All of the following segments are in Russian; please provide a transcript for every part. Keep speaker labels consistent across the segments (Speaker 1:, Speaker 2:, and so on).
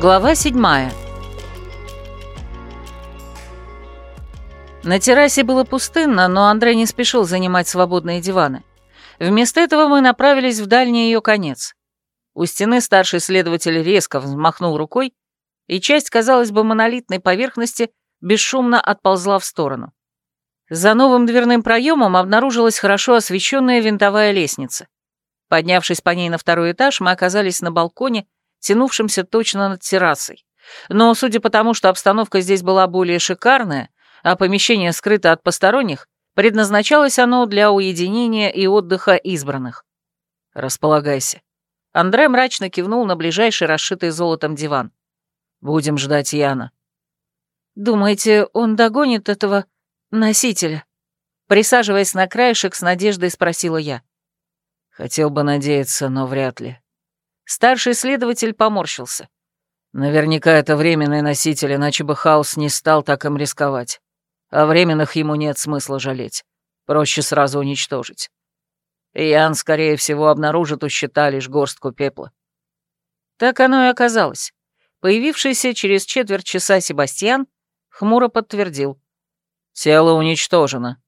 Speaker 1: Глава седьмая. На террасе было пустынно, но Андрей не спешил занимать свободные диваны. Вместо этого мы направились в дальний ее конец. У стены старший следователь резко взмахнул рукой, и часть, казалось бы, монолитной поверхности бесшумно отползла в сторону. За новым дверным проемом обнаружилась хорошо освещенная винтовая лестница. Поднявшись по ней на второй этаж, мы оказались на балконе, тянувшемся точно над террасой. Но, судя по тому, что обстановка здесь была более шикарная, а помещение скрыто от посторонних, предназначалось оно для уединения и отдыха избранных. «Располагайся». Андрей мрачно кивнул на ближайший расшитый золотом диван. «Будем ждать Яна». «Думаете, он догонит этого носителя?» Присаживаясь на краешек, с надеждой спросила я. Хотел бы надеяться, но вряд ли. Старший следователь поморщился. Наверняка это временный носитель, иначе бы Хаус не стал так им рисковать. А временных ему нет смысла жалеть. Проще сразу уничтожить. Ян, скорее всего, обнаружит у щита лишь горстку пепла. Так оно и оказалось. Появившийся через четверть часа Себастьян хмуро подтвердил. Тело уничтожено.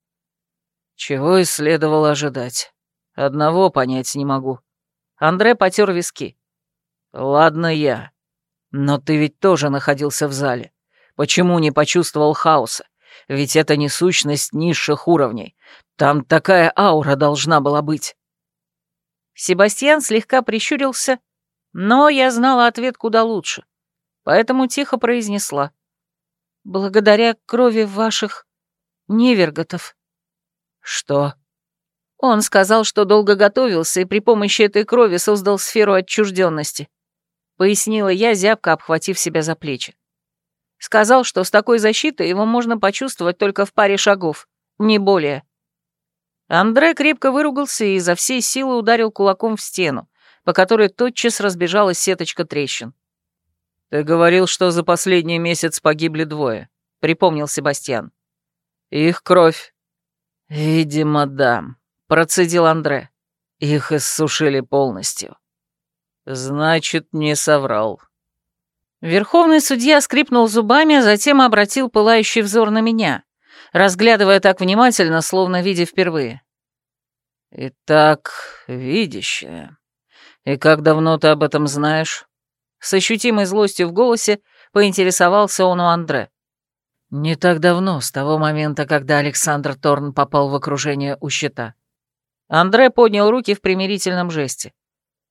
Speaker 1: Чего и следовало ожидать. Одного понять не могу. Андре потер виски. Ладно я. Но ты ведь тоже находился в зале. Почему не почувствовал хаоса? Ведь это не сущность низших уровней. Там такая аура должна была быть. Себастьян слегка прищурился, но я знала ответ куда лучше, поэтому тихо произнесла. «Благодаря крови ваших неверготов». «Что?» Он сказал, что долго готовился и при помощи этой крови создал сферу отчужденности. Пояснила я, зябко обхватив себя за плечи. Сказал, что с такой защитой его можно почувствовать только в паре шагов, не более. Андре крепко выругался и изо всей силы ударил кулаком в стену, по которой тотчас разбежалась сеточка трещин. «Ты говорил, что за последний месяц погибли двое», — припомнил Себастьян. «Их кровь». «Видимо, да», — процедил Андре. «Их иссушили полностью». «Значит, не соврал», Верховный судья скрипнул зубами, а затем обратил пылающий взор на меня, разглядывая так внимательно, словно видя впервые. «Итак, видящая. И как давно ты об этом знаешь?» С ощутимой злостью в голосе поинтересовался он у Андре. «Не так давно, с того момента, когда Александр Торн попал в окружение у щита». Андре поднял руки в примирительном жесте.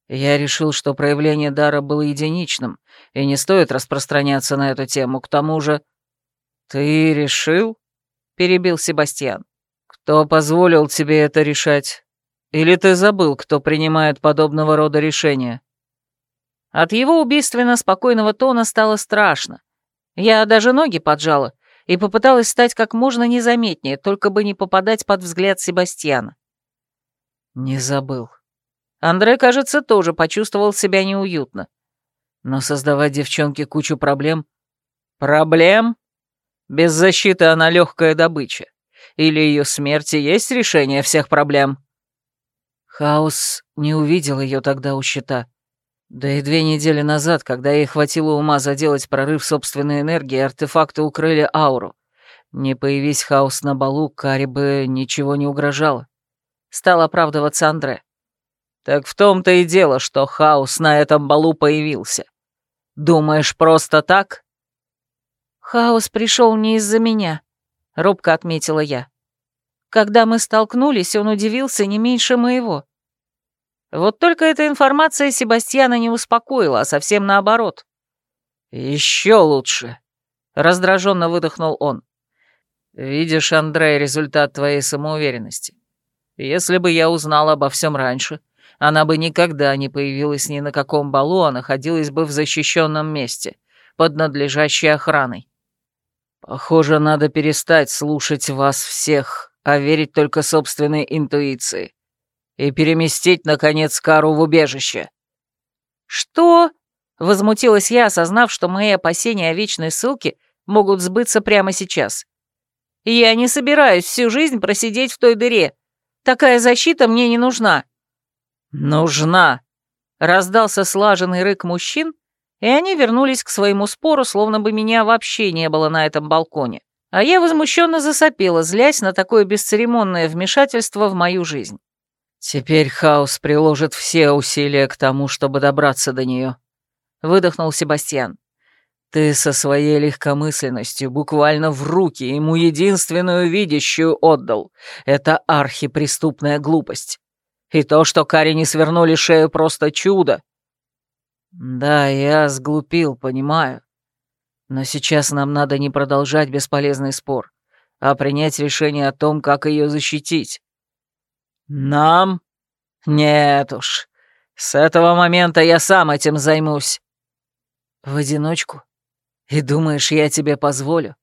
Speaker 1: Я решил, что проявление дара было единичным, и не стоит распространяться на эту тему. К тому же... «Ты решил?» — перебил Себастьян. «Кто позволил тебе это решать? Или ты забыл, кто принимает подобного рода решения?» От его убийственно спокойного тона стало страшно. Я даже ноги поджала и попыталась стать как можно незаметнее, только бы не попадать под взгляд Себастьяна. «Не забыл», Андре, кажется, тоже почувствовал себя неуютно. Но создавать девчонке кучу проблем... Проблем? Без защиты она легкая добыча. Или ее смерти есть решение всех проблем? Хаос не увидел ее тогда у щита. Да и две недели назад, когда ей хватило ума заделать прорыв собственной энергии, артефакты укрыли ауру. Не появись хаос на балу, Кари бы ничего не угрожало. Стал оправдываться Андре. Так в том-то и дело, что хаос на этом балу появился. Думаешь, просто так? Хаос пришел не из-за меня, робко отметила я. Когда мы столкнулись, он удивился не меньше моего. Вот только эта информация Себастьяна не успокоила, а совсем наоборот. Еще лучше, раздраженно выдохнул он. Видишь, Андрей, результат твоей самоуверенности. Если бы я узнал обо всем раньше, она бы никогда не появилась ни на каком балу, а находилась бы в защищенном месте, под надлежащей охраной. Похоже, надо перестать слушать вас всех, а верить только собственной интуиции. И переместить, наконец, Кару в убежище. «Что?» — возмутилась я, осознав, что мои опасения о вечной ссылке могут сбыться прямо сейчас. «Я не собираюсь всю жизнь просидеть в той дыре. Такая защита мне не нужна». «Нужна!» — раздался слаженный рык мужчин, и они вернулись к своему спору, словно бы меня вообще не было на этом балконе. А я возмущенно засопела, злясь на такое бесцеремонное вмешательство в мою жизнь. «Теперь хаос приложит все усилия к тому, чтобы добраться до нее», — выдохнул Себастьян. «Ты со своей легкомысленностью буквально в руки ему единственную видящую отдал. Это архипреступная глупость. И то, что Кари не свернули шею, просто чудо». «Да, я сглупил, понимаю. Но сейчас нам надо не продолжать бесполезный спор, а принять решение о том, как ее защитить. Нам? Нет уж. С этого момента я сам этим займусь. В одиночку? И думаешь, я тебе позволю?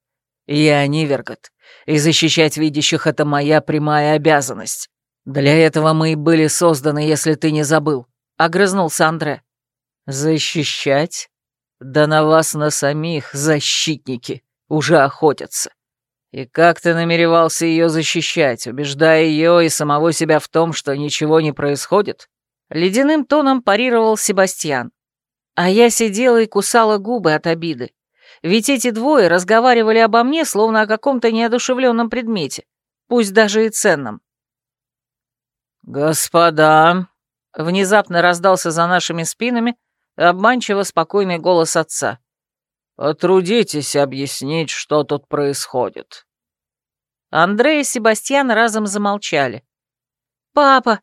Speaker 1: Я Нивергот, и защищать видящих — это моя прямая обязанность. Для этого мы и были созданы, если ты не забыл. Огрызнулся Андре. Защищать? Да на вас на самих, защитники, уже охотятся. И как ты намеревался ее защищать, убеждая ее и самого себя в том, что ничего не происходит? Ледяным тоном парировал Себастьян. А я сидела и кусала губы от обиды. Ведь эти двое разговаривали обо мне, словно о каком-то неодушевленном предмете, пусть даже и ценном. «Господа!» — внезапно раздался за нашими спинами обманчиво спокойный голос отца. «Потрудитесь объяснить, что тут происходит». Андрей и Себастьян разом замолчали. «Папа!»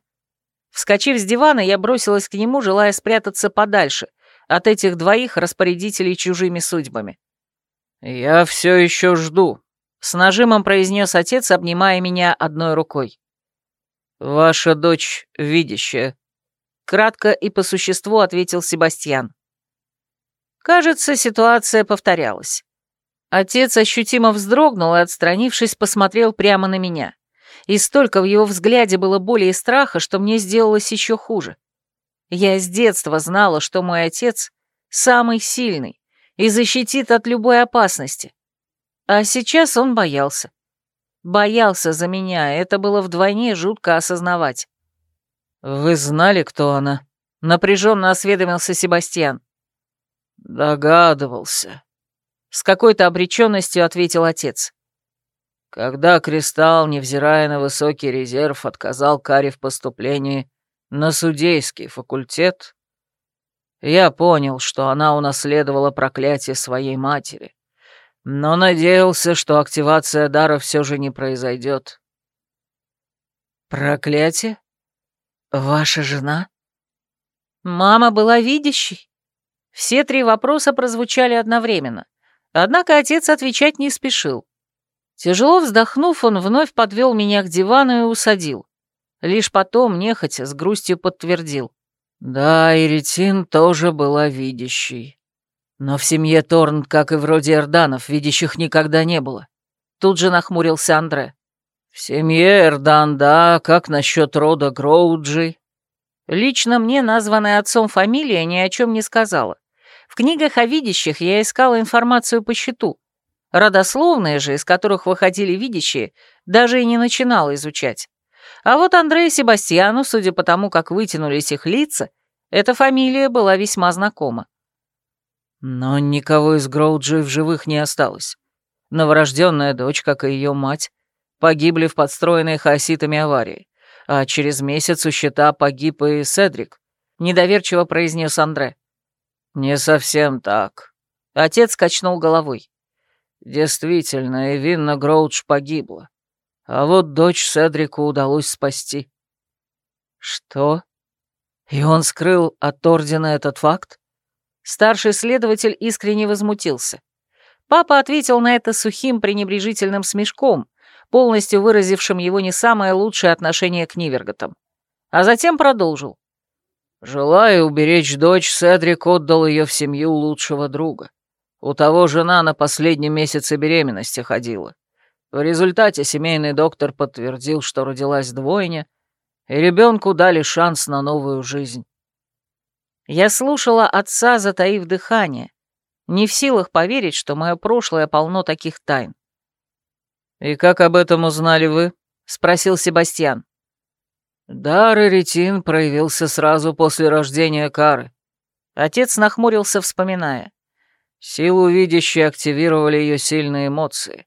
Speaker 1: Вскочив с дивана, я бросилась к нему, желая спрятаться подальше от этих двоих распорядителей чужими судьбами. «Я все еще жду», — с нажимом произнес отец, обнимая меня одной рукой. «Ваша дочь видящая. Кратко и по существу ответил Себастьян. Кажется, ситуация повторялась. Отец ощутимо вздрогнул и, отстранившись, посмотрел прямо на меня. И столько в его взгляде было боли и страха, что мне сделалось еще хуже. Я с детства знала, что мой отец самый сильный и защитит от любой опасности. А сейчас он боялся. Боялся за меня, это было вдвойне жутко осознавать. «Вы знали, кто она?» — напряженно осведомился Себастьян. «Догадывался», — с какой-то обреченностью ответил отец. Когда Кристалл, невзирая на высокий резерв, отказал Каре в поступлении на судейский факультет, я понял, что она унаследовала проклятие своей матери, но надеялся, что активация дара все же не произойдет. «Проклятие?» «Ваша жена?» «Мама была видящей?» Все три вопроса прозвучали одновременно, однако отец отвечать не спешил. Тяжело вздохнув, он вновь подвел меня к дивану и усадил. Лишь потом, нехотя, с грустью подтвердил. «Да, Иритин тоже была видящей. Но в семье Торн, как и вроде Эрданов, видящих никогда не было». Тут же нахмурился Андре. «В семье Эрдан, да, как насчет рода Гроуджи?» Лично мне названная отцом фамилия ни о чем не сказала. В книгах о видящих я искала информацию по счету. Родословные же, из которых выходили видящие, даже и не начинала изучать. А вот Андрею Себастьяну, судя по тому, как вытянулись их лица, эта фамилия была весьма знакома. Но никого из Гроуджи в живых не осталось. Новорожденная дочь, как и ее мать, погибли в подстроенной хаоситами аварии, а через месяц у щита погиб и Седрик», — недоверчиво произнес Андре. «Не совсем так». Отец качнул головой. «Действительно, Эвинна Гроудж погибла. А вот дочь Седрику удалось спасти». «Что? И он скрыл от Ордена этот факт?» Старший следователь искренне возмутился. Папа ответил на это сухим пренебрежительным смешком, полностью выразившим его не самое лучшее отношение к Ниверготам. А затем продолжил. «Желая уберечь дочь, Седрик отдал ее в семью лучшего друга. У того жена на последнем месяце беременности ходила. В результате семейный доктор подтвердил, что родилась двойня, и ребенку дали шанс на новую жизнь. Я слушала отца, затаив дыхание, не в силах поверить, что мое прошлое полно таких тайн. «И как об этом узнали вы?» — спросил Себастьян. Дар Ретин проявился сразу после рождения Кары. Отец нахмурился, вспоминая.
Speaker 2: Силу видящей активировали ее сильные эмоции.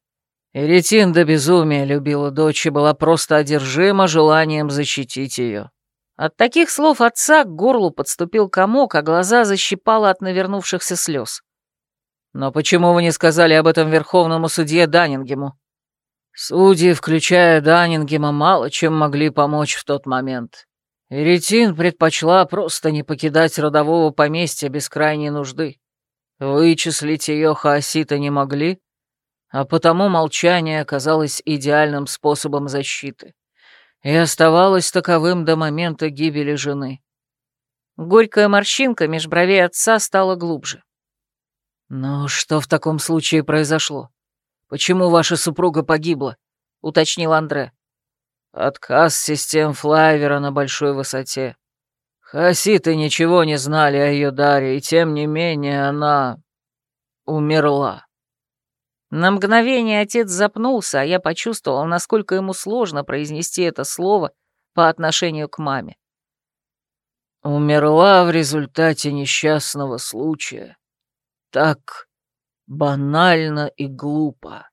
Speaker 2: Эретин до безумия любила дочь и была просто одержима желанием защитить ее.
Speaker 1: От таких слов отца к горлу подступил комок, а глаза защипало от навернувшихся слез.
Speaker 2: «Но почему вы не сказали об этом верховному судье Даннингему?» «Судьи, включая Даннингема, мало чем могли помочь в тот момент. Эретин предпочла просто не покидать родового поместья без крайней нужды. Вычислить ее хаосита не могли, а потому молчание оказалось идеальным способом защиты. И оставалось таковым до момента гибели жены.
Speaker 1: Горькая морщинка меж бровей отца стала глубже.
Speaker 2: «Но что в таком случае произошло? Почему ваша супруга погибла?» — уточнил Андре. «Отказ систем Флайвера на большой высоте. Хаситы ничего не знали о ее даре, и тем не менее она... умерла».
Speaker 1: На мгновение отец запнулся, а я почувствовал, насколько ему сложно произнести это слово по отношению к маме.
Speaker 2: «Умерла в результате несчастного случая. Так банально и глупо».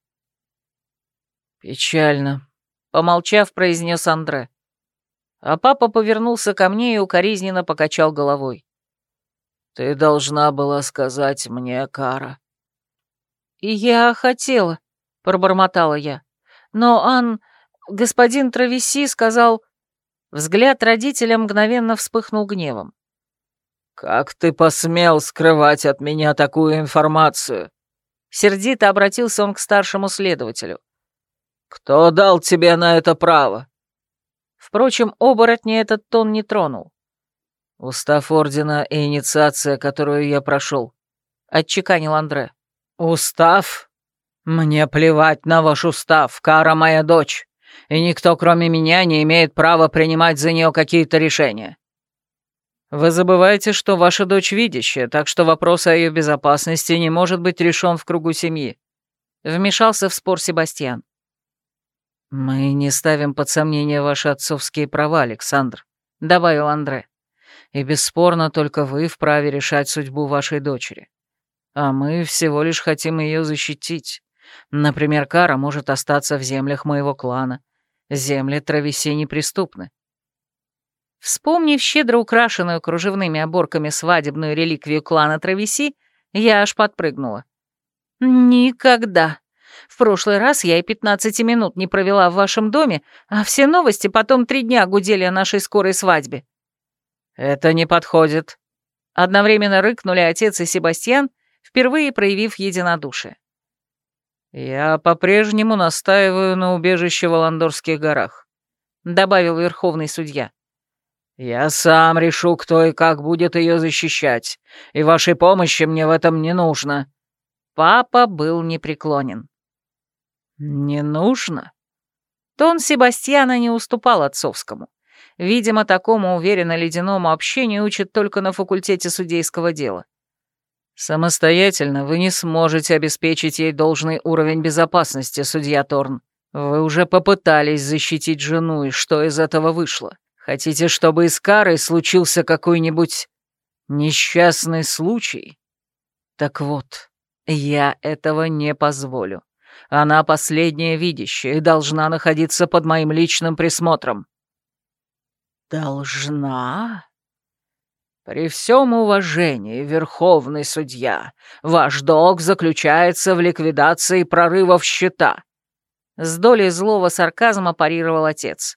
Speaker 1: «Печально», — помолчав, произнес Андре. А папа повернулся ко мне и укоризненно покачал головой.
Speaker 2: «Ты должна была сказать мне, Кара».
Speaker 1: «И я хотела», — пробормотала я. «Но Ан... господин Травеси сказал...» Взгляд родителя мгновенно вспыхнул гневом.
Speaker 2: «Как ты посмел скрывать от меня такую информацию?»
Speaker 1: Сердито обратился он к старшему следователю.
Speaker 2: «Кто дал тебе на это право?»
Speaker 1: Впрочем, оборотни этот тон не тронул.
Speaker 2: «Устав Ордена и инициация, которую я прошел», — отчеканил Андре. «Устав? Мне плевать на ваш устав, Кара моя дочь, и никто, кроме меня, не имеет права принимать за нее какие-то решения».
Speaker 1: «Вы забываете, что ваша дочь видящая, так что вопрос о ее безопасности не может быть решен в кругу семьи», — вмешался в спор Себастьян.
Speaker 2: «Мы не ставим под сомнение ваши отцовские права, Александр», — добавил Андре. «И бесспорно только вы вправе решать судьбу вашей дочери а мы всего лишь хотим ее защитить. Например, Кара может остаться в землях моего клана. Земли Травеси неприступны.
Speaker 1: Вспомнив щедро украшенную кружевными оборками свадебную реликвию клана Травеси, я аж подпрыгнула. «Никогда. В прошлый раз я и 15 минут не провела в вашем доме, а все новости потом три дня гудели о нашей скорой свадьбе».
Speaker 2: «Это не подходит».
Speaker 1: Одновременно рыкнули отец и Себастьян, впервые проявив единодушие.
Speaker 2: «Я по-прежнему настаиваю на убежище в Аландорских горах», — добавил верховный судья. «Я сам решу, кто и как будет ее защищать, и вашей помощи мне в этом не нужно».
Speaker 1: Папа был непреклонен.
Speaker 2: «Не нужно?»
Speaker 1: Тон Себастьяна не уступал отцовскому. Видимо, такому уверенно ледяному общению учат только на факультете судейского дела.
Speaker 2: «Самостоятельно вы не сможете обеспечить ей должный уровень безопасности, судья Торн. Вы уже попытались защитить жену, и что из этого вышло? Хотите, чтобы и с Карой случился какой-нибудь несчастный случай? Так вот, я этого не позволю. Она последняя видящая и должна находиться под моим личным присмотром». «Должна?» «При всем уважении, Верховный Судья, ваш долг заключается в ликвидации прорывов счета», —
Speaker 1: с долей злого сарказма парировал отец.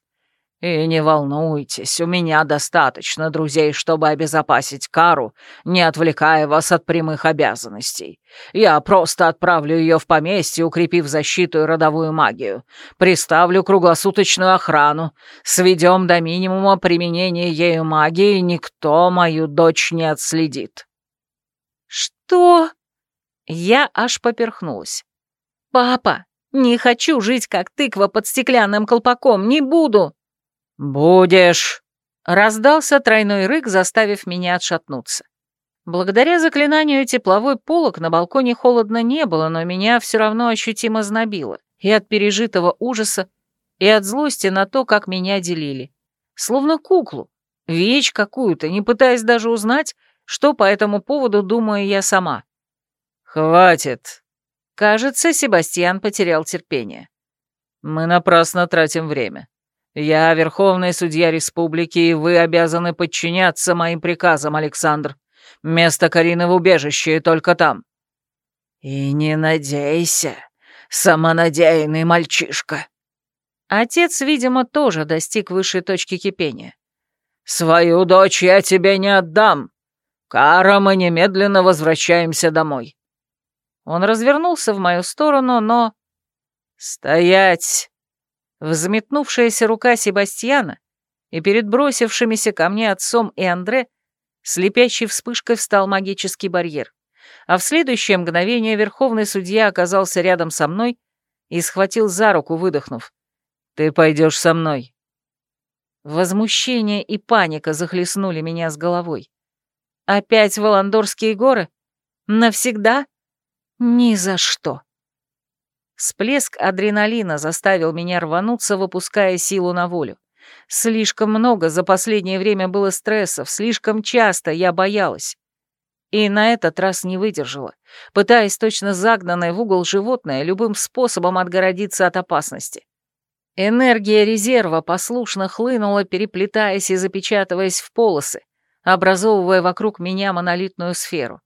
Speaker 2: «И не волнуйтесь, у меня достаточно друзей, чтобы обезопасить Кару, не отвлекая вас от прямых обязанностей. Я просто отправлю ее в поместье, укрепив защиту и родовую магию. Приставлю круглосуточную охрану. Сведем до минимума применение ею магии, и никто мою дочь не отследит».
Speaker 1: «Что?» Я аж поперхнулась. «Папа, не хочу жить, как тыква под стеклянным колпаком, не буду!»
Speaker 2: «Будешь!»
Speaker 1: — раздался тройной рык, заставив меня отшатнуться. Благодаря заклинанию тепловой полок на балконе холодно не было, но меня все равно ощутимо знобило. И от пережитого ужаса, и от злости на то, как меня делили. Словно куклу, вещь какую-то, не пытаясь даже узнать, что по этому поводу думаю я сама.
Speaker 2: «Хватит!»
Speaker 1: Кажется, Себастьян потерял терпение.
Speaker 2: «Мы напрасно тратим время. Я Верховный Судья Республики, и вы обязаны подчиняться моим приказам, Александр. Место Карины в убежище, и только там». «И не надейся, самонадеянный мальчишка».
Speaker 1: Отец, видимо, тоже достиг высшей точки кипения.
Speaker 2: «Свою дочь я тебе не отдам. Кара, мы немедленно возвращаемся домой».
Speaker 1: Он развернулся в мою сторону, но... «Стоять!» Взметнувшаяся рука Себастьяна и перед бросившимися ко мне отцом и Андре слепящей вспышкой встал магический барьер, а в следующее мгновение верховный судья оказался рядом со мной и схватил за руку, выдохнув. «Ты пойдешь со мной». Возмущение и паника захлестнули меня с головой. «Опять Воландорские горы? Навсегда?» Ни за что. Всплеск адреналина заставил меня рвануться, выпуская силу на волю. Слишком много за последнее время было стрессов, слишком часто я боялась. И на этот раз не выдержала, пытаясь точно загнанное в угол животное любым способом отгородиться от опасности. Энергия резерва послушно хлынула, переплетаясь и запечатываясь в полосы, образовывая вокруг меня монолитную сферу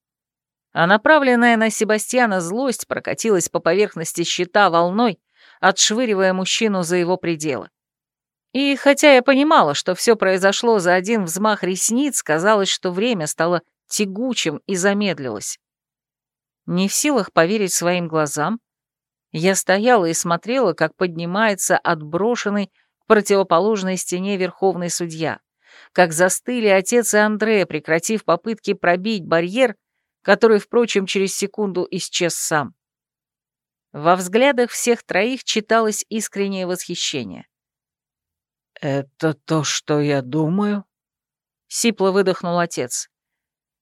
Speaker 1: а направленная на Себастьяна злость прокатилась по поверхности щита волной, отшвыривая мужчину за его пределы. И хотя я понимала, что все произошло за один взмах ресниц, казалось, что время стало тягучим и замедлилось. Не в силах поверить своим глазам, я стояла и смотрела, как поднимается отброшенный к противоположной стене верховный судья, как застыли отец и Андрея, прекратив попытки пробить барьер который, впрочем, через секунду исчез сам. Во взглядах всех троих читалось искреннее восхищение.
Speaker 2: «Это то, что я думаю?»
Speaker 1: — сипло выдохнул отец.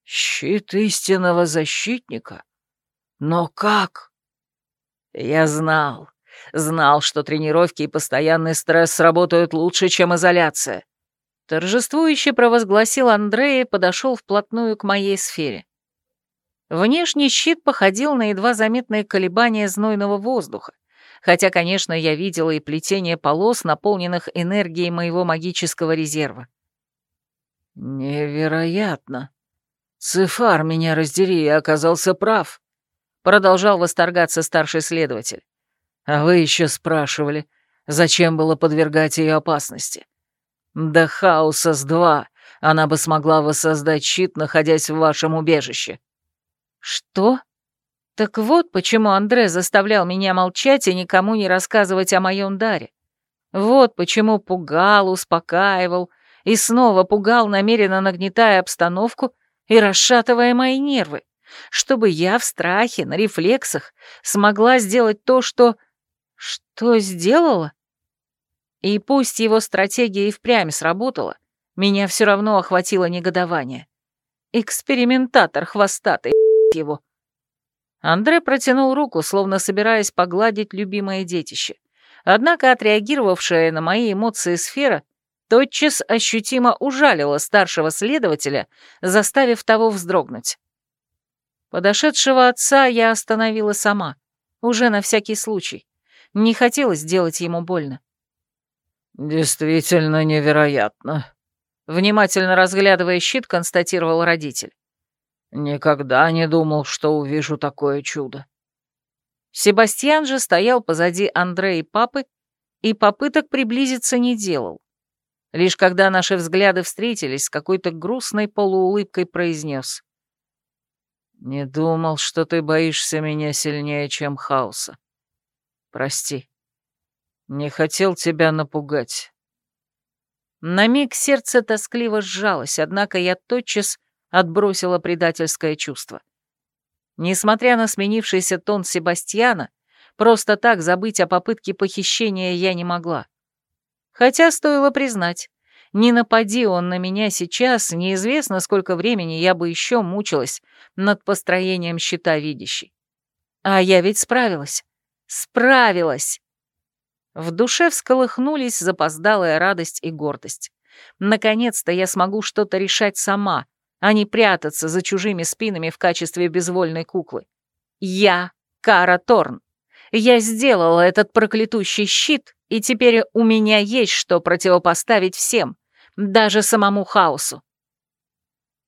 Speaker 2: «Щит истинного защитника? Но как?» «Я знал, знал, что тренировки и постоянный стресс сработают лучше, чем изоляция».
Speaker 1: Торжествующе провозгласил Андрей и подошел вплотную к моей сфере. Внешний щит походил на едва заметные колебания знойного воздуха, хотя, конечно, я видела и плетение полос, наполненных энергией моего магического резерва.
Speaker 2: «Невероятно! Цифар, меня раздери, я оказался прав!» — продолжал восторгаться старший следователь. «А вы еще спрашивали, зачем было подвергать ее опасности? Да хаоса с два она бы смогла воссоздать щит, находясь в вашем убежище».
Speaker 1: «Что? Так вот почему Андре заставлял меня молчать и никому не рассказывать о моем даре. Вот почему пугал, успокаивал и снова пугал, намеренно нагнетая обстановку и расшатывая мои нервы, чтобы я в страхе, на рефлексах смогла сделать то, что... Что сделала? И пусть его стратегия и впрямь сработала, меня все равно охватило негодование. Экспериментатор хвостатый его. Андре протянул руку, словно собираясь погладить любимое детище. Однако отреагировавшая на мои эмоции сфера тотчас ощутимо ужалила старшего следователя, заставив того вздрогнуть. Подошедшего отца я остановила сама, уже на всякий случай. Не хотелось делать ему больно.
Speaker 2: «Действительно невероятно», — внимательно разглядывая щит, констатировал родитель. Никогда не думал, что увижу такое чудо.
Speaker 1: Себастьян же стоял позади Андрея и папы и попыток приблизиться не делал. Лишь когда наши взгляды встретились, с какой-то грустной полуулыбкой произнес.
Speaker 2: «Не думал, что ты боишься меня сильнее, чем хаоса. Прости. Не хотел тебя напугать».
Speaker 1: На миг сердце тоскливо сжалось, однако я тотчас отбросила предательское чувство. Несмотря на сменившийся тон Себастьяна, просто так забыть о попытке похищения я не могла. Хотя стоило признать, не напади он на меня сейчас, неизвестно, сколько времени я бы еще мучилась над построением щита видящей. А я ведь справилась. Справилась! В душе всколыхнулись запоздалая радость и гордость. Наконец-то я смогу что-то решать сама, а не прятаться за чужими спинами в качестве безвольной куклы. Я Кара Торн. Я сделала этот проклятущий щит, и теперь у меня есть что противопоставить всем, даже самому хаосу.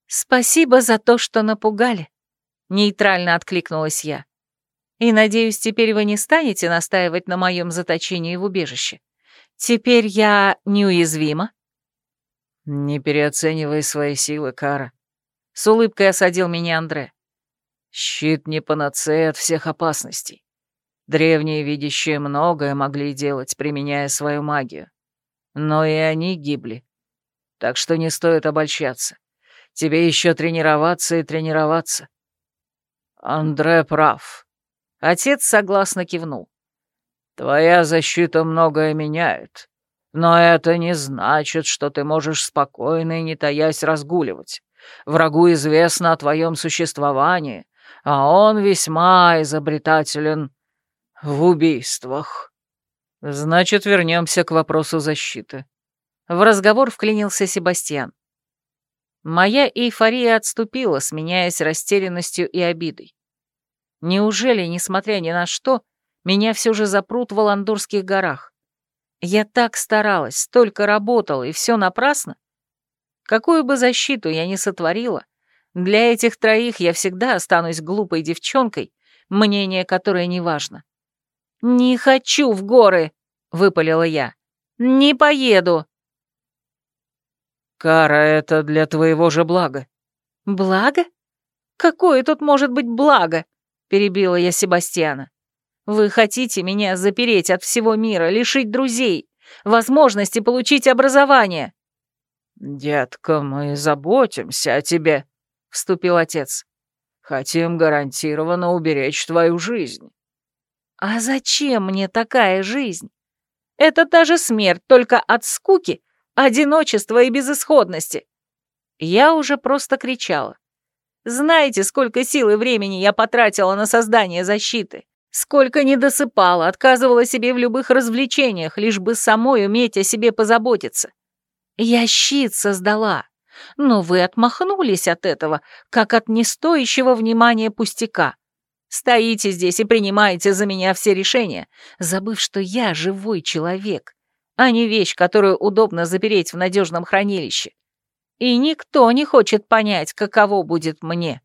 Speaker 1: «Спасибо за то, что напугали», — нейтрально откликнулась я. «И надеюсь, теперь вы не станете настаивать на моем заточении в убежище. Теперь я неуязвима?»
Speaker 2: «Не переоценивай свои силы, Кара», — с улыбкой осадил меня Андре. «Щит не панацея от всех опасностей. Древние видящие многое могли делать, применяя свою магию. Но и они гибли. Так что не стоит обольщаться. Тебе еще тренироваться и тренироваться. Андре прав. Отец согласно кивнул. Твоя защита многое меняет. Но это не значит, что ты можешь спокойно и не таясь разгуливать. Врагу известно о твоем существовании, а он весьма изобретателен в убийствах. Значит, вернемся к вопросу защиты. В разговор вклинился Себастьян. Моя эйфория отступила, сменяясь растерянностью и обидой. Неужели, несмотря ни на что, меня все же запрут в Аландурских горах? Я так старалась, столько работала, и все напрасно? Какую бы защиту я ни сотворила, для этих троих я всегда останусь глупой девчонкой, мнение которой не важно. «Не хочу в горы!» — выпалила я. «Не поеду!» «Кара, это для твоего же блага».
Speaker 1: «Благо? Какое тут может быть благо?» — перебила я Себастьяна. «Вы хотите меня запереть от всего мира, лишить друзей, возможности получить образование?»
Speaker 2: «Детка, мы заботимся о тебе», — вступил отец. «Хотим гарантированно уберечь твою жизнь».
Speaker 1: «А зачем мне такая жизнь? Это та же смерть, только от скуки одиночества и безысходности. Я уже просто кричала. Знаете, сколько сил и времени я потратила на создание защиты? Сколько не досыпала, отказывала себе в любых развлечениях, лишь бы самой уметь о себе позаботиться. Я щит создала, но вы отмахнулись от этого, как от нестоящего внимания пустяка. Стоите здесь и принимаете за меня все решения, забыв, что я живой человек, а не вещь, которую удобно запереть в надежном хранилище. И никто не хочет понять, каково будет мне.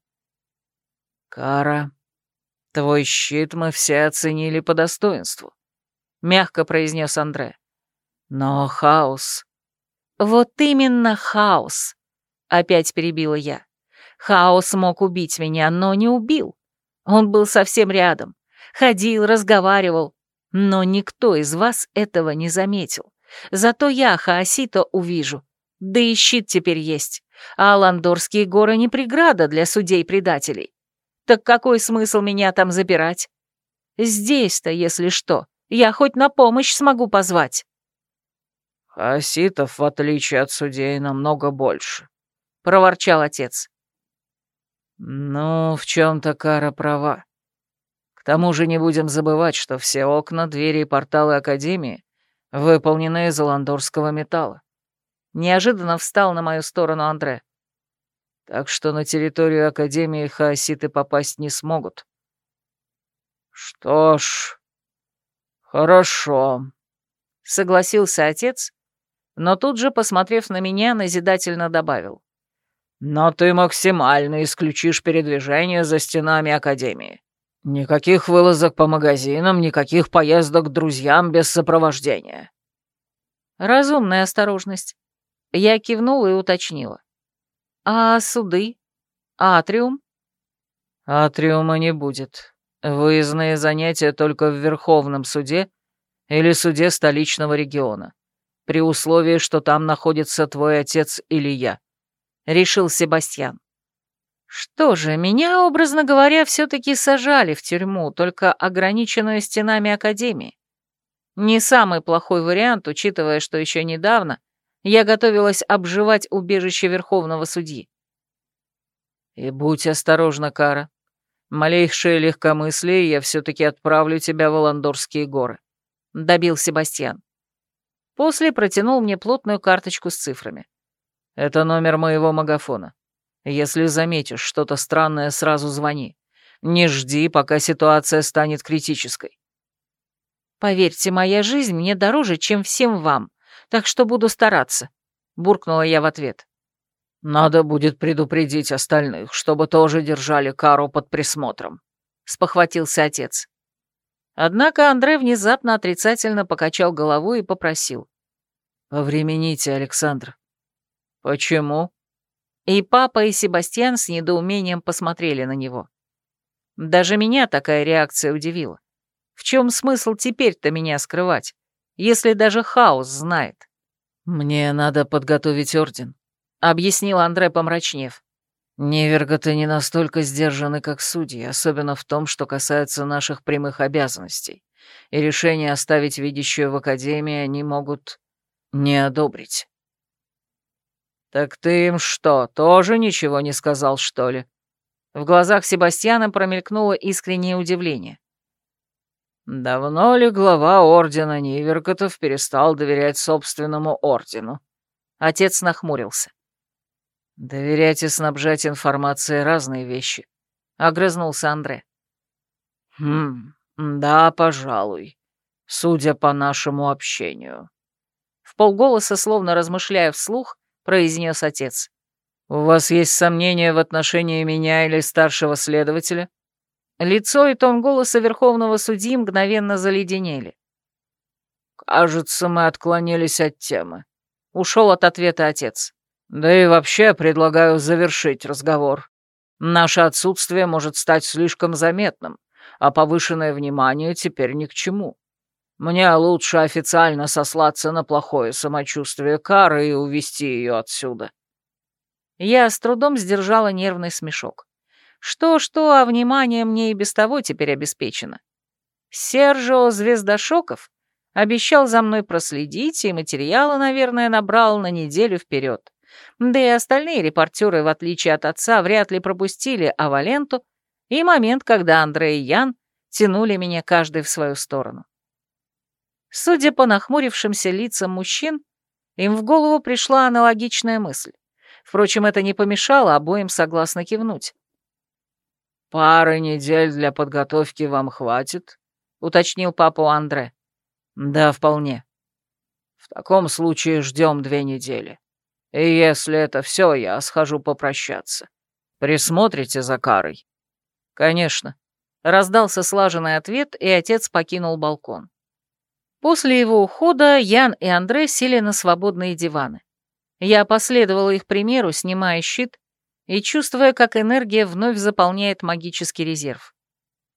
Speaker 2: «Кара, твой щит мы все оценили по достоинству», — мягко произнес Андре. «Но хаос...»
Speaker 1: «Вот именно хаос», — опять перебила я. «Хаос мог убить меня, но не убил. Он был совсем рядом, ходил, разговаривал, но никто из вас этого не заметил. Зато я Хаосито увижу. Да и щит теперь есть. А Аландорские горы не преграда для судей-предателей. Так какой смысл меня там забирать? Здесь-то, если что, я хоть на помощь смогу позвать.
Speaker 2: Хаоситов, в отличие от судей, намного больше, — проворчал отец. Ну, в чем-то Кара права тому же не будем забывать, что все окна, двери и порталы Академии выполнены из ландорского металла. Неожиданно встал на мою сторону Андре. Так что на территорию Академии хаоситы попасть не смогут. Что ж, хорошо, согласился отец, но тут же, посмотрев на меня, назидательно добавил. Но ты максимально исключишь передвижение за стенами Академии. Никаких вылазок по магазинам, никаких поездок к друзьям без сопровождения.
Speaker 1: Разумная осторожность. Я кивнула и уточнила. А суды? Атриум?
Speaker 2: Атриума не будет. Выездные занятия только в Верховном суде или суде столичного региона, при условии, что там находится твой отец или я, — решил Себастьян.
Speaker 1: Что же, меня, образно говоря, все-таки сажали в тюрьму, только ограниченную стенами Академии. Не самый плохой вариант, учитывая, что еще недавно я готовилась обживать убежище Верховного Судьи.
Speaker 2: И будь осторожна, Кара. Малейшее легкомыслие, я все-таки отправлю тебя в Аландорские горы», — добил Себастьян.
Speaker 1: После протянул мне плотную карточку с цифрами.
Speaker 2: «Это номер моего магафона. Если заметишь что-то странное, сразу звони. Не жди, пока ситуация станет критической.
Speaker 1: Поверьте, моя жизнь мне дороже, чем всем вам, так что буду стараться», — буркнула я в ответ.
Speaker 2: «Надо будет предупредить остальных, чтобы тоже держали Кару под присмотром», — спохватился отец.
Speaker 1: Однако Андрей внезапно отрицательно покачал головой и попросил.
Speaker 2: «Повремените, Александр».
Speaker 1: «Почему?» И папа, и Себастьян с недоумением посмотрели на него. Даже меня такая реакция удивила. В чем смысл теперь-то меня скрывать, если даже хаос знает?
Speaker 2: «Мне надо подготовить орден», —
Speaker 1: объяснил Андре, помрачнев.
Speaker 2: «Неверготы не настолько сдержаны, как судьи, особенно в том, что касается наших прямых обязанностей, и решение оставить видящую в Академии они могут не одобрить».
Speaker 1: «Так ты им что, тоже ничего не сказал, что ли?» В глазах Себастьяна промелькнуло искреннее удивление.
Speaker 2: Давно ли глава ордена Ниверкотов перестал доверять собственному ордену?
Speaker 1: Отец нахмурился.
Speaker 2: Доверять и снабжать информацией разные вещи. Огрызнулся Андре. Хм, да, пожалуй. Судя по нашему общению.
Speaker 1: В полголоса, словно размышляя вслух, произнес отец.
Speaker 2: «У вас есть сомнения в отношении меня или старшего следователя?»
Speaker 1: Лицо и тон голоса верховного судьи мгновенно заледенели.
Speaker 2: «Кажется, мы отклонились от темы», —
Speaker 1: ушел от ответа отец.
Speaker 2: «Да и вообще предлагаю завершить разговор. Наше отсутствие может стать слишком заметным, а повышенное внимание теперь ни к чему. Мне лучше официально сослаться на плохое самочувствие Кары и увести ее отсюда».
Speaker 1: Я с трудом сдержала нервный смешок. Что-что, а внимание мне и без того теперь обеспечено. Сержио Звездошоков обещал за мной проследить, и материала, наверное, набрал на неделю вперед. Да и остальные репортеры, в отличие от отца, вряд ли пропустили Аваленту и момент, когда Андрей и Ян тянули меня каждый в свою сторону. Судя по нахмурившимся лицам мужчин, им в голову пришла аналогичная мысль. Впрочем, это не помешало обоим согласно кивнуть.
Speaker 2: «Пары недель для подготовки вам хватит?» — уточнил папа Андре.
Speaker 1: «Да, вполне».
Speaker 2: «В таком случае ждем две недели. И если это все, я схожу попрощаться. Присмотрите за Карой?»
Speaker 1: «Конечно», — раздался слаженный ответ, и отец покинул балкон. После его ухода Ян и Андре сели на свободные диваны. Я последовала их примеру, снимая щит и чувствуя, как энергия вновь заполняет магический резерв.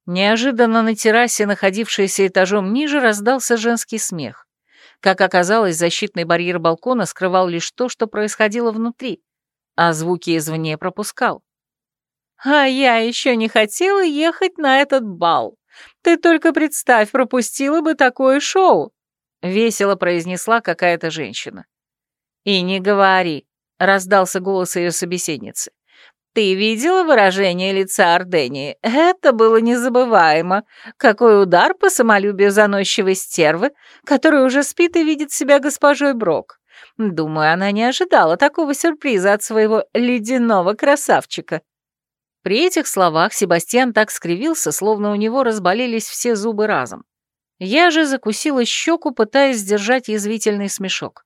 Speaker 1: Неожиданно на террасе, находившейся этажом ниже, раздался женский смех. Как оказалось, защитный барьер балкона скрывал лишь то, что происходило внутри, а звуки извне пропускал. «А я еще не хотела ехать на этот бал. Ты только представь, пропустила бы такое шоу!» — весело произнесла какая-то женщина. «И не говори», — раздался голос ее собеседницы. Ты видела выражение лица Ордении? Это было незабываемо. Какой удар по самолюбию заносчивой стервы, которая уже спит и видит себя госпожой Брок. Думаю, она не ожидала такого сюрприза от своего ледяного красавчика. При этих словах Себастьян так скривился, словно у него разболелись все зубы разом. Я же закусила щеку, пытаясь сдержать язвительный смешок.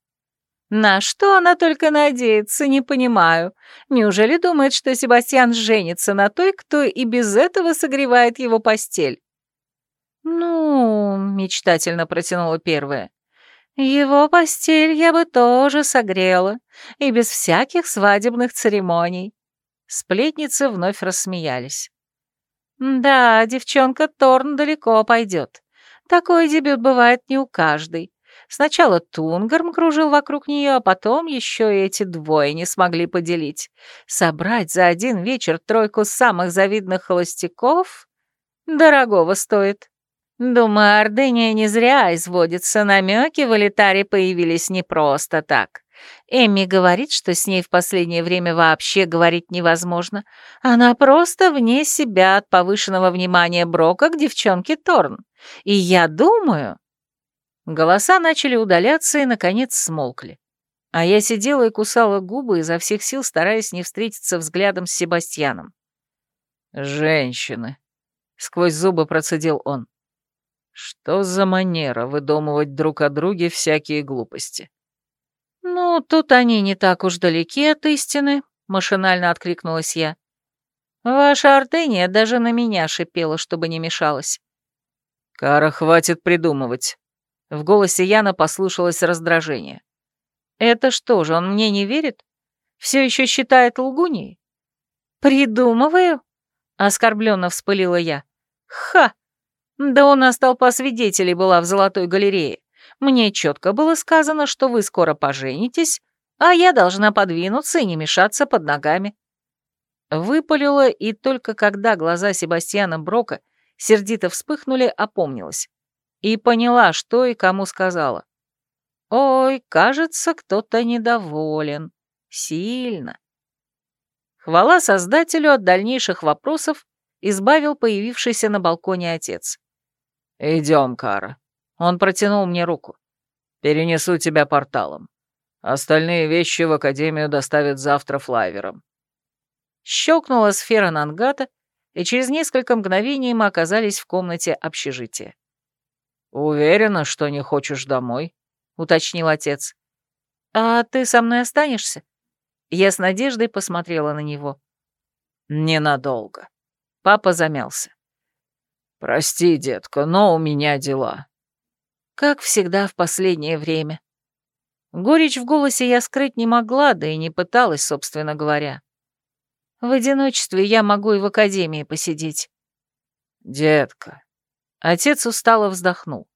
Speaker 1: На что она только надеется, не понимаю. Неужели думает, что Себастьян женится на той, кто и без этого согревает его постель? «Ну...» — мечтательно протянула первая. «Его постель я бы тоже согрела, и без всяких свадебных церемоний». Сплетницы вновь рассмеялись. «Да, девчонка Торн далеко пойдет. Такой дебют бывает не у каждой. Сначала Тунгарм кружил вокруг нее, а потом еще и эти двое не смогли поделить. Собрать за один вечер тройку самых завидных холостяков дорогого стоит. Думаю, Ордыния не зря изводится, намеки в элитаре появились не просто так. Эмми говорит, что с ней в последнее время вообще говорить невозможно. Она просто вне себя от повышенного внимания Брока к девчонке Торн. И я думаю, Голоса начали удаляться и, наконец, смолкли. А я сидела и кусала губы, изо всех сил стараясь не встретиться взглядом с Себастьяном.
Speaker 2: «Женщины», — сквозь зубы процедил он. «Что за манера выдумывать друг о друге всякие глупости?»
Speaker 1: «Ну, тут они не так уж далеки от истины», — машинально откликнулась я. «Ваша Артения даже на меня шипела, чтобы не мешалась».
Speaker 2: «Кара, хватит придумывать». В голосе Яна послышалось раздражение.
Speaker 1: «Это что же, он мне не верит? Все еще считает лгуней?» «Придумываю?» — оскорбленно вспылила я. «Ха! Да у нас толпа свидетелей была в Золотой галерее. Мне четко было сказано, что вы скоро поженитесь, а я должна подвинуться и не мешаться под ногами». Выпалила, и только когда глаза Себастьяна Брока сердито вспыхнули, опомнилась. И поняла, что и кому сказала. «Ой, кажется, кто-то недоволен. Сильно». Хвала Создателю от дальнейших вопросов избавил появившийся на балконе отец.
Speaker 2: «Идем, Кара». Он протянул мне руку. «Перенесу тебя порталом. Остальные вещи в Академию доставят завтра флайвером».
Speaker 1: Щелкнула сфера Нангата, и через несколько мгновений мы оказались в комнате общежития.
Speaker 2: «Уверена, что не хочешь домой?» — уточнил отец.
Speaker 1: «А ты со мной останешься?» Я с надеждой посмотрела на него.
Speaker 2: «Ненадолго».
Speaker 1: Папа замялся.
Speaker 2: «Прости, детка, но у меня дела».
Speaker 1: Как всегда в последнее время. Горечь в голосе я скрыть не могла, да и не пыталась, собственно говоря. В одиночестве я могу и в академии посидеть.
Speaker 2: Детка.
Speaker 1: Отец устало вздохнул.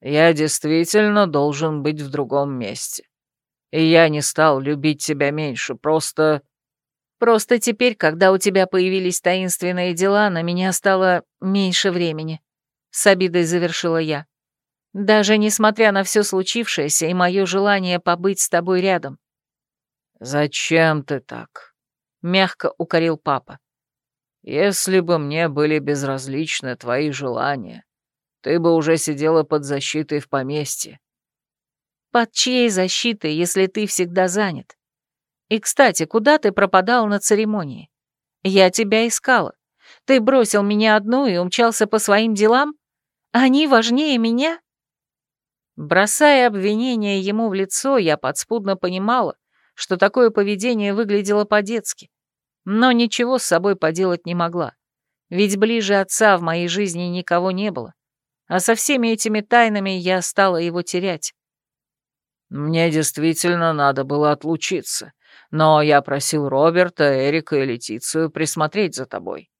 Speaker 2: Я действительно должен быть в другом месте. И я не стал любить тебя меньше, просто...
Speaker 1: Просто теперь, когда у тебя появились таинственные дела, на меня стало меньше времени. С обидой завершила я. Даже несмотря на все случившееся и мое желание побыть с тобой рядом.
Speaker 2: «Зачем ты так?» — мягко укорил папа. «Если бы мне были безразличны твои желания, ты бы уже сидела под защитой в поместье».
Speaker 1: «Под чьей защитой, если ты всегда занят? И, кстати, куда ты пропадал на церемонии? Я тебя искала. Ты бросил меня одну и умчался по своим делам? Они важнее меня?» Бросая обвинения ему в лицо, я подспудно понимала, что такое поведение выглядело по-детски. Но ничего с собой поделать не могла. Ведь ближе отца в моей жизни никого не было. А со всеми этими тайнами я стала его терять.
Speaker 2: Мне действительно надо было отлучиться, но я просил Роберта, Эрика и Летицию присмотреть за тобой.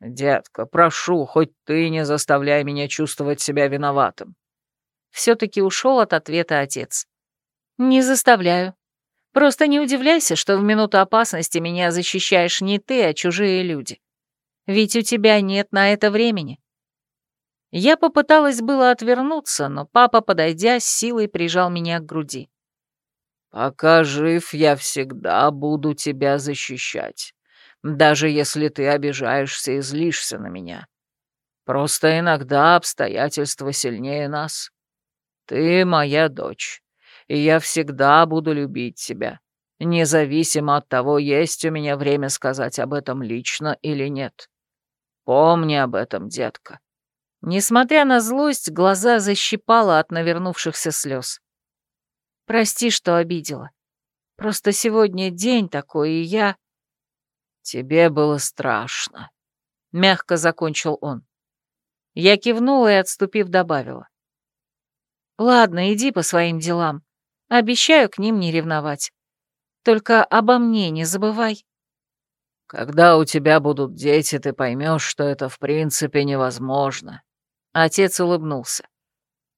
Speaker 2: Детка, прошу, хоть ты не заставляй меня чувствовать себя виноватым.
Speaker 1: Все-таки ушел от ответа отец. Не заставляю. Просто не удивляйся, что в минуту опасности меня защищаешь не ты, а чужие люди. Ведь у тебя нет на это времени. Я попыталась было отвернуться, но папа, подойдя, с силой прижал меня к груди.
Speaker 2: «Пока жив, я всегда буду тебя защищать, даже если ты обижаешься и злишься на меня. Просто иногда обстоятельства сильнее нас. Ты моя дочь, и я всегда буду любить тебя, независимо от того, есть у меня время сказать об этом лично или нет. Помни об этом, детка».
Speaker 1: Несмотря на злость, глаза защипала от навернувшихся слез. «Прости, что обидела. Просто сегодня день такой, и я...»
Speaker 2: «Тебе было страшно», — мягко закончил он.
Speaker 1: Я кивнула и, отступив, добавила. «Ладно, иди по своим делам. Обещаю к ним не ревновать. Только обо мне не забывай».
Speaker 2: «Когда у тебя будут дети, ты поймешь, что это в принципе невозможно». Отец улыбнулся.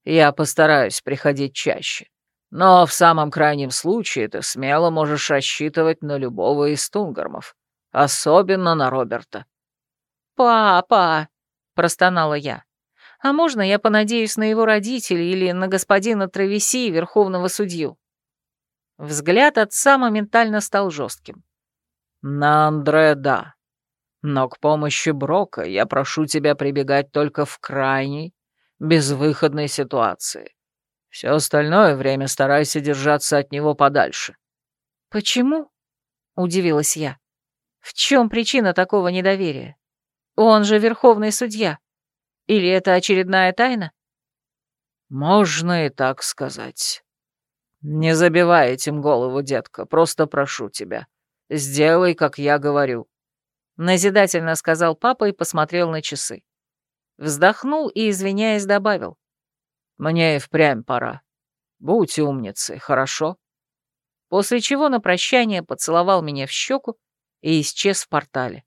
Speaker 2: «Я постараюсь приходить чаще. Но в самом крайнем случае ты смело можешь рассчитывать на любого из Тунгармов, особенно на Роберта».
Speaker 1: «Папа!» — простонала я. А можно я понадеюсь на его родителей или на господина Травеси, верховного судью?» Взгляд отца моментально стал жестким.
Speaker 2: «На Андре, да. Но к помощи Брока я прошу тебя прибегать только в крайней, безвыходной ситуации. Все остальное время старайся держаться от него подальше».
Speaker 1: «Почему?» — удивилась я. «В чем причина такого недоверия? Он же верховный судья. Или это очередная тайна?»
Speaker 2: «Можно и так сказать. Не забивай этим голову, детка, просто прошу тебя. Сделай, как я говорю».
Speaker 1: Назидательно сказал папа и посмотрел на часы. Вздохнул и, извиняясь, добавил.
Speaker 2: «Мне и впрямь пора. Будь умницей, хорошо?»
Speaker 1: После чего на прощание поцеловал меня в щеку и исчез в портале.